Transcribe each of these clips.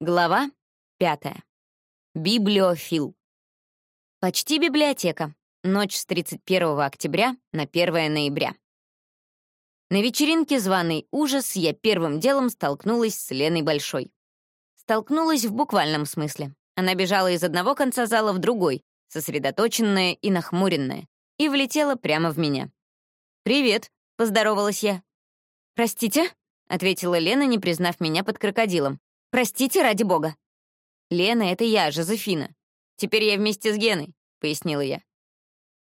Глава пятая. Библиофил. Почти библиотека. Ночь с 31 октября на 1 ноября. На вечеринке «Званый ужас» я первым делом столкнулась с Леной Большой. Столкнулась в буквальном смысле. Она бежала из одного конца зала в другой, сосредоточенная и нахмуренная, и влетела прямо в меня. «Привет», — поздоровалась я. «Простите», — ответила Лена, не признав меня под крокодилом. Простите, ради бога». «Лена, это я, Жозефина. Теперь я вместе с Геной», — пояснила я.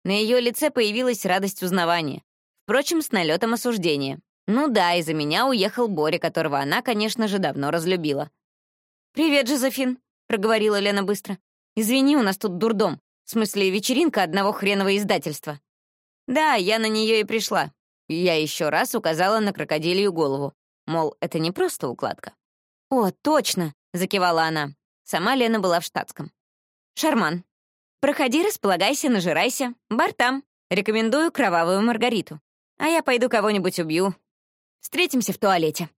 На ее лице появилась радость узнавания. Впрочем, с налетом осуждения. Ну да, из-за меня уехал Боря, которого она, конечно же, давно разлюбила. «Привет, Жозефин», — проговорила Лена быстро. «Извини, у нас тут дурдом. В смысле, вечеринка одного хренового издательства». Да, я на нее и пришла. Я еще раз указала на крокодилью голову. Мол, это не просто укладка. «О, точно!» — закивала она. Сама Лена была в штатском. «Шарман, проходи, располагайся, нажирайся. Бар там. Рекомендую кровавую Маргариту. А я пойду кого-нибудь убью. Встретимся в туалете».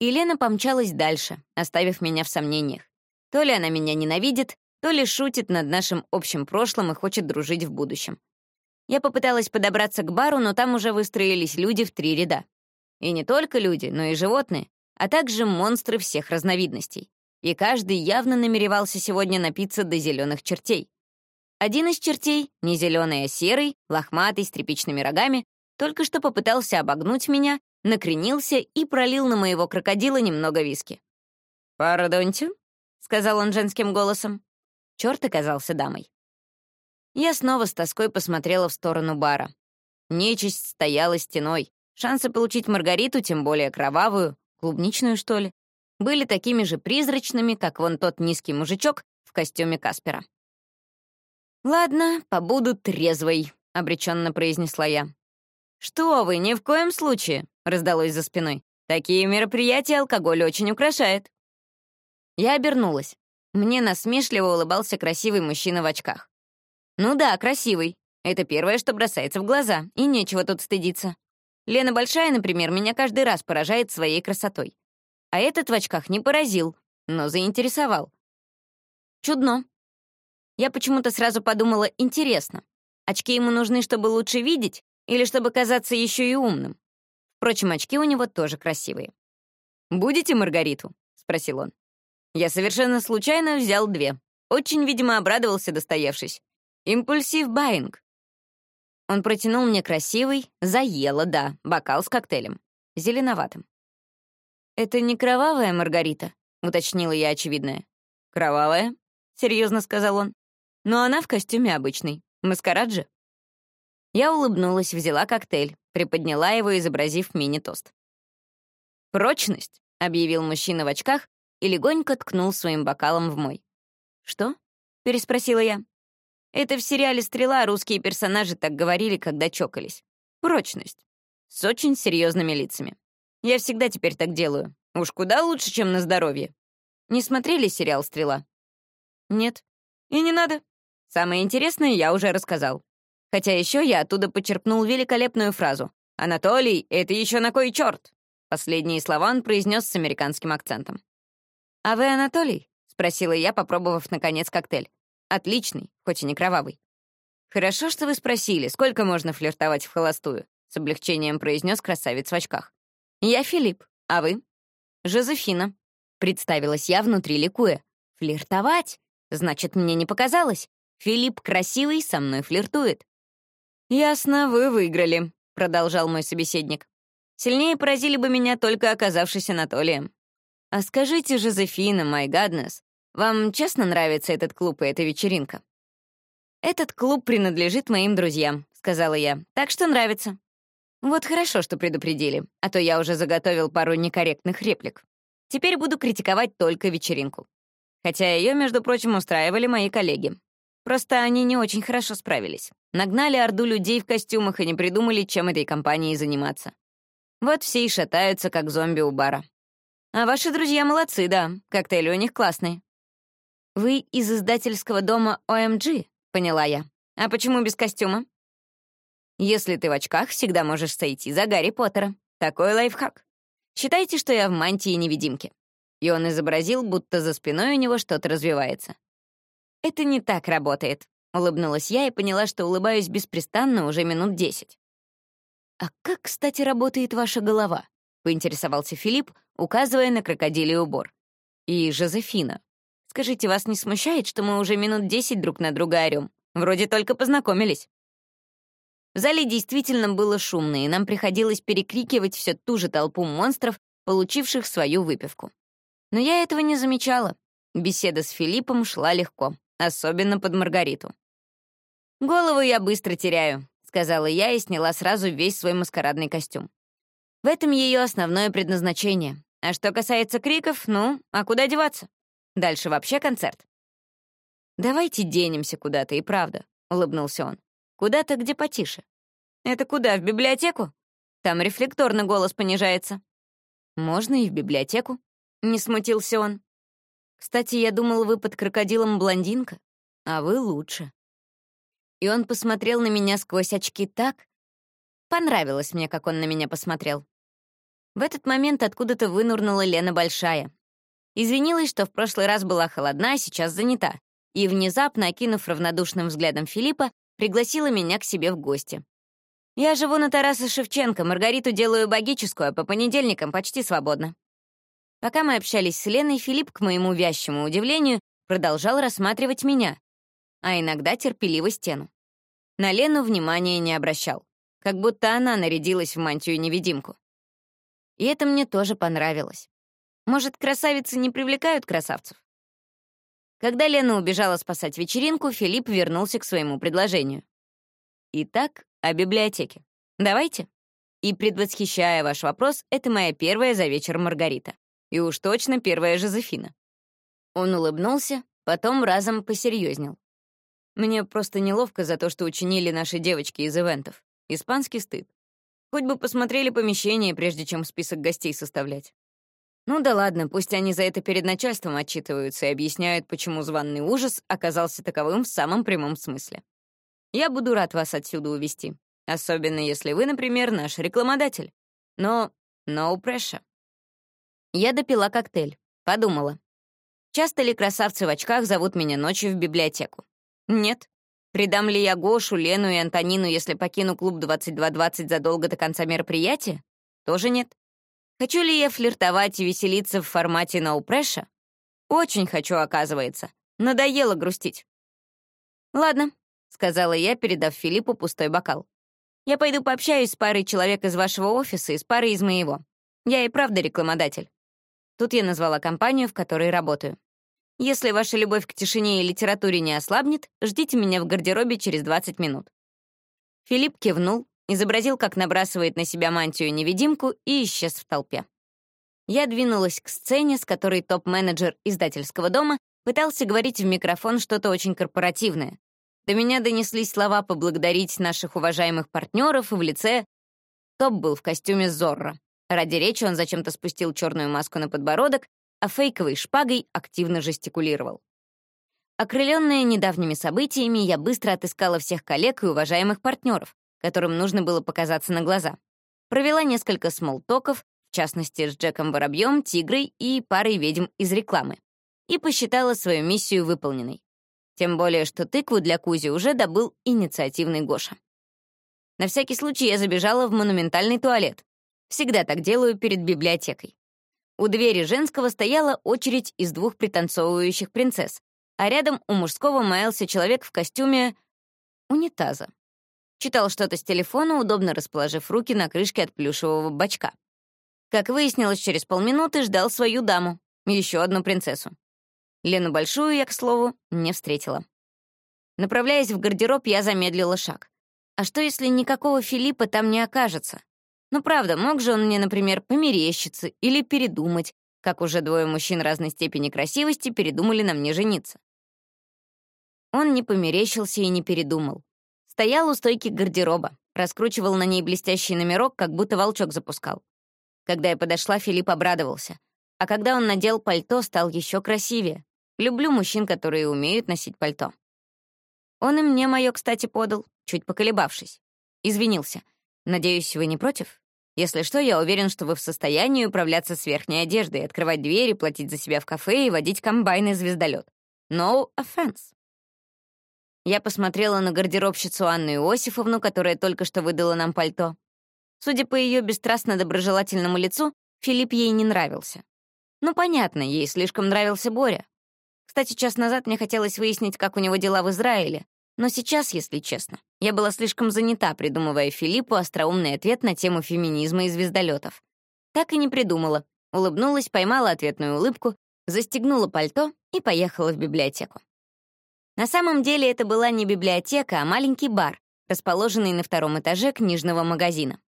И Лена помчалась дальше, оставив меня в сомнениях. То ли она меня ненавидит, то ли шутит над нашим общим прошлым и хочет дружить в будущем. Я попыталась подобраться к бару, но там уже выстроились люди в три ряда. И не только люди, но и животные а также монстры всех разновидностей. И каждый явно намеревался сегодня напиться до зеленых чертей. Один из чертей, не зеленый, а серый, лохматый, с тряпичными рогами, только что попытался обогнуть меня, накренился и пролил на моего крокодила немного виски. «Пардоньте», — сказал он женским голосом. Черт оказался дамой. Я снова с тоской посмотрела в сторону бара. Нечисть стояла стеной. Шансы получить Маргариту, тем более кровавую, клубничную, что ли, были такими же призрачными, как вон тот низкий мужичок в костюме Каспера. «Ладно, побуду трезвой», — обреченно произнесла я. «Что вы, ни в коем случае», — раздалось за спиной. «Такие мероприятия алкоголь очень украшает». Я обернулась. Мне насмешливо улыбался красивый мужчина в очках. «Ну да, красивый. Это первое, что бросается в глаза, и нечего тут стыдиться. Лена Большая, например, меня каждый раз поражает своей красотой. А этот в очках не поразил, но заинтересовал. Чудно. Я почему-то сразу подумала, интересно, очки ему нужны, чтобы лучше видеть или чтобы казаться еще и умным? Впрочем, очки у него тоже красивые. «Будете Маргариту?» — спросил он. Я совершенно случайно взял две. Очень, видимо, обрадовался, достоявшись. Импульсив баинг. Он протянул мне красивый, заело, да, бокал с коктейлем. Зеленоватым. «Это не кровавая Маргарита?» — уточнила я очевидное. «Кровавая?» — серьезно сказал он. «Но она в костюме обычный. Маскарад же». Я улыбнулась, взяла коктейль, приподняла его, изобразив мини-тост. «Прочность», — объявил мужчина в очках и легонько ткнул своим бокалом в мой. «Что?» — переспросила я. Это в сериале «Стрела» русские персонажи так говорили, когда чокались. Прочность. С очень серьезными лицами. Я всегда теперь так делаю. Уж куда лучше, чем на здоровье. Не смотрели сериал «Стрела»? Нет. И не надо. Самое интересное я уже рассказал. Хотя еще я оттуда почерпнул великолепную фразу. «Анатолий, это еще на кой черт?» Последние слова он произнес с американским акцентом. «А вы Анатолий?» — спросила я, попробовав, наконец, коктейль. Отличный, хоть и не кровавый. «Хорошо, что вы спросили, сколько можно флиртовать в холостую?» — с облегчением произнес красавец в очках. «Я Филипп, а вы?» «Жозефина», — представилась я внутри ликуя. «Флиртовать? Значит, мне не показалось. Филипп красивый, со мной флиртует». «Ясно, вы выиграли», — продолжал мой собеседник. «Сильнее поразили бы меня, только оказавшись Анатолием. А скажите, Жозефина, май гаднес, вам честно нравится этот клуб и эта вечеринка?» «Этот клуб принадлежит моим друзьям», — сказала я, «так что нравится». Вот хорошо, что предупредили, а то я уже заготовил пару некорректных реплик. Теперь буду критиковать только вечеринку. Хотя ее, между прочим, устраивали мои коллеги. Просто они не очень хорошо справились. Нагнали орду людей в костюмах и не придумали, чем этой компанией заниматься. Вот все и шатаются, как зомби у бара. А ваши друзья молодцы, да, коктейли у них классные. «Вы из издательского дома OMG», — поняла я. «А почему без костюма?» «Если ты в очках, всегда можешь сойти за Гарри Поттера. Такой лайфхак. Считайте, что я в мантии невидимки». И он изобразил, будто за спиной у него что-то развивается. «Это не так работает», — улыбнулась я и поняла, что улыбаюсь беспрестанно уже минут десять. «А как, кстати, работает ваша голова?» — поинтересовался Филипп, указывая на крокодилий убор. «И Жозефина. Скажите, вас не смущает, что мы уже минут десять друг на друга орём? Вроде только познакомились». В зале действительно было шумно, и нам приходилось перекрикивать всю ту же толпу монстров, получивших свою выпивку. Но я этого не замечала. Беседа с Филиппом шла легко, особенно под Маргариту. «Голову я быстро теряю», — сказала я и сняла сразу весь свой маскарадный костюм. В этом ее основное предназначение. А что касается криков, ну, а куда деваться? Дальше вообще концерт. «Давайте денемся куда-то, и правда», — улыбнулся он. «Куда-то, где потише». «Это куда, в библиотеку? Там рефлекторно голос понижается». «Можно и в библиотеку», — не смутился он. «Кстати, я думал, вы под крокодилом блондинка, а вы лучше». И он посмотрел на меня сквозь очки так. Понравилось мне, как он на меня посмотрел. В этот момент откуда-то вынурнула Лена Большая. Извинилась, что в прошлый раз была холодна, а сейчас занята, и, внезапно окинув равнодушным взглядом Филиппа, пригласила меня к себе в гости. Я живу на Тараса Шевченко, Маргариту делаю богическую, а по понедельникам почти свободно. Пока мы общались с Леной, Филипп, к моему вящему удивлению, продолжал рассматривать меня, а иногда терпеливо стену. На Лену внимания не обращал, как будто она нарядилась в мантию-невидимку. И это мне тоже понравилось. Может, красавицы не привлекают красавцев? Когда Лена убежала спасать вечеринку, Филипп вернулся к своему предложению. Итак, о библиотеке. Давайте. И предвосхищая ваш вопрос, это моя первая за вечер Маргарита. И уж точно первая Жозефина. Он улыбнулся, потом разом посерьезнел. Мне просто неловко за то, что учинили наши девочки из ивентов. Испанский стыд. Хоть бы посмотрели помещение, прежде чем список гостей составлять. Ну да ладно, пусть они за это перед начальством отчитываются и объясняют, почему званный ужас оказался таковым в самом прямом смысле. Я буду рад вас отсюда увести, особенно если вы, например, наш рекламодатель. Но no pressure. Я допила коктейль, подумала. Часто ли красавцы в очках зовут меня ночью в библиотеку? Нет. Предам ли я Гошу, Лену и Антонину, если покину клуб 2220 задолго до конца мероприятия? Тоже нет. Хочу ли я флиртовать и веселиться в формате ноупреша? Очень хочу, оказывается. Надоело грустить. Ладно, сказала я, передав Филиппу пустой бокал. «Я пойду пообщаюсь с парой человек из вашего офиса и с парой из моего. Я и правда рекламодатель». Тут я назвала компанию, в которой работаю. «Если ваша любовь к тишине и литературе не ослабнет, ждите меня в гардеробе через 20 минут». Филипп кивнул, изобразил, как набрасывает на себя мантию-невидимку и исчез в толпе. Я двинулась к сцене, с которой топ-менеджер издательского дома пытался говорить в микрофон что-то очень корпоративное, до меня донеслись слова поблагодарить наших уважаемых партнеров в лице... Топ был в костюме Зорро. Ради речи он зачем-то спустил черную маску на подбородок, а фейковой шпагой активно жестикулировал. Окрыленная недавними событиями, я быстро отыскала всех коллег и уважаемых партнеров, которым нужно было показаться на глаза. Провела несколько смолтоков, в частности, с Джеком Воробьем, Тигрой и парой ведьм из рекламы, и посчитала свою миссию выполненной. Тем более, что тыкву для Кузи уже добыл инициативный Гоша. На всякий случай я забежала в монументальный туалет. Всегда так делаю перед библиотекой. У двери женского стояла очередь из двух пританцовывающих принцесс, а рядом у мужского маялся человек в костюме унитаза. Читал что-то с телефона, удобно расположив руки на крышке от плюшевого бачка. Как выяснилось, через полминуты ждал свою даму, еще одну принцессу. Лену Большую я, к слову, не встретила. Направляясь в гардероб, я замедлила шаг. А что, если никакого Филиппа там не окажется? Ну, правда, мог же он мне, например, померещиться или передумать, как уже двое мужчин разной степени красивости передумали на мне жениться. Он не померещился и не передумал. Стоял у стойки гардероба, раскручивал на ней блестящий номерок, как будто волчок запускал. Когда я подошла, Филипп обрадовался. А когда он надел пальто, стал еще красивее. Люблю мужчин, которые умеют носить пальто. Он и мне мое, кстати, подал, чуть поколебавшись. Извинился. Надеюсь, вы не против? Если что, я уверен, что вы в состоянии управляться с верхней одеждой, открывать двери, платить за себя в кафе и водить комбайн и звездолет. No offense. Я посмотрела на гардеробщицу Анну Иосифовну, которая только что выдала нам пальто. Судя по ее бесстрастно-доброжелательному лицу, Филипп ей не нравился. Ну, понятно, ей слишком нравился Боря. Кстати, час назад мне хотелось выяснить, как у него дела в Израиле, но сейчас, если честно, я была слишком занята, придумывая Филиппу остроумный ответ на тему феминизма и звездолетов. Так и не придумала. Улыбнулась, поймала ответную улыбку, застегнула пальто и поехала в библиотеку. На самом деле это была не библиотека, а маленький бар, расположенный на втором этаже книжного магазина.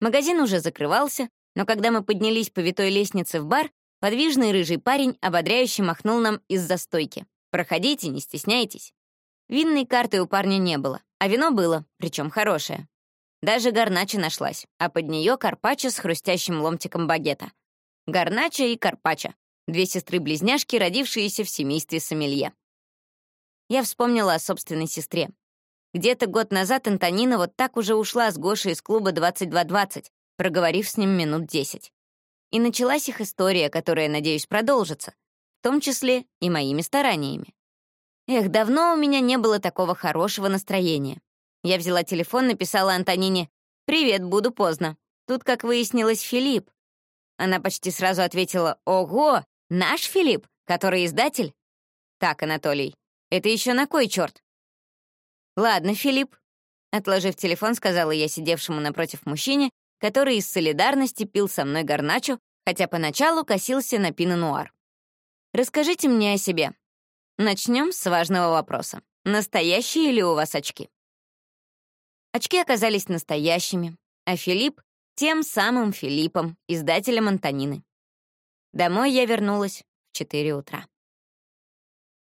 Магазин уже закрывался, но когда мы поднялись по витой лестнице в бар, подвижный рыжий парень ободряюще махнул нам из застойки. «Проходите, не стесняйтесь». Винной карты у парня не было, а вино было, причем хорошее. Даже гарнача нашлась, а под нее карпаччо с хрустящим ломтиком багета. Гарнача и карпаччо — две сестры-близняшки, родившиеся в семействе сомелье. Я вспомнила о собственной сестре. Где-то год назад Антонина вот так уже ушла с Гошей из клуба 2220, проговорив с ним минут 10. И началась их история, которая, надеюсь, продолжится, в том числе и моими стараниями. Эх, давно у меня не было такого хорошего настроения. Я взяла телефон, написала Антонине «Привет, буду поздно». Тут, как выяснилось, Филипп. Она почти сразу ответила «Ого, наш Филипп, который издатель?» «Так, Анатолий, это еще на кой черт?» «Ладно, Филипп», — отложив телефон, сказала я сидевшему напротив мужчине, который из солидарности пил со мной гарначо, хотя поначалу косился на пино-нуар. «Расскажите мне о себе. Начнем с важного вопроса. Настоящие ли у вас очки? Очки оказались настоящими, а Филипп — тем самым Филиппом, издателем Антонины. Домой я вернулась в 4 утра.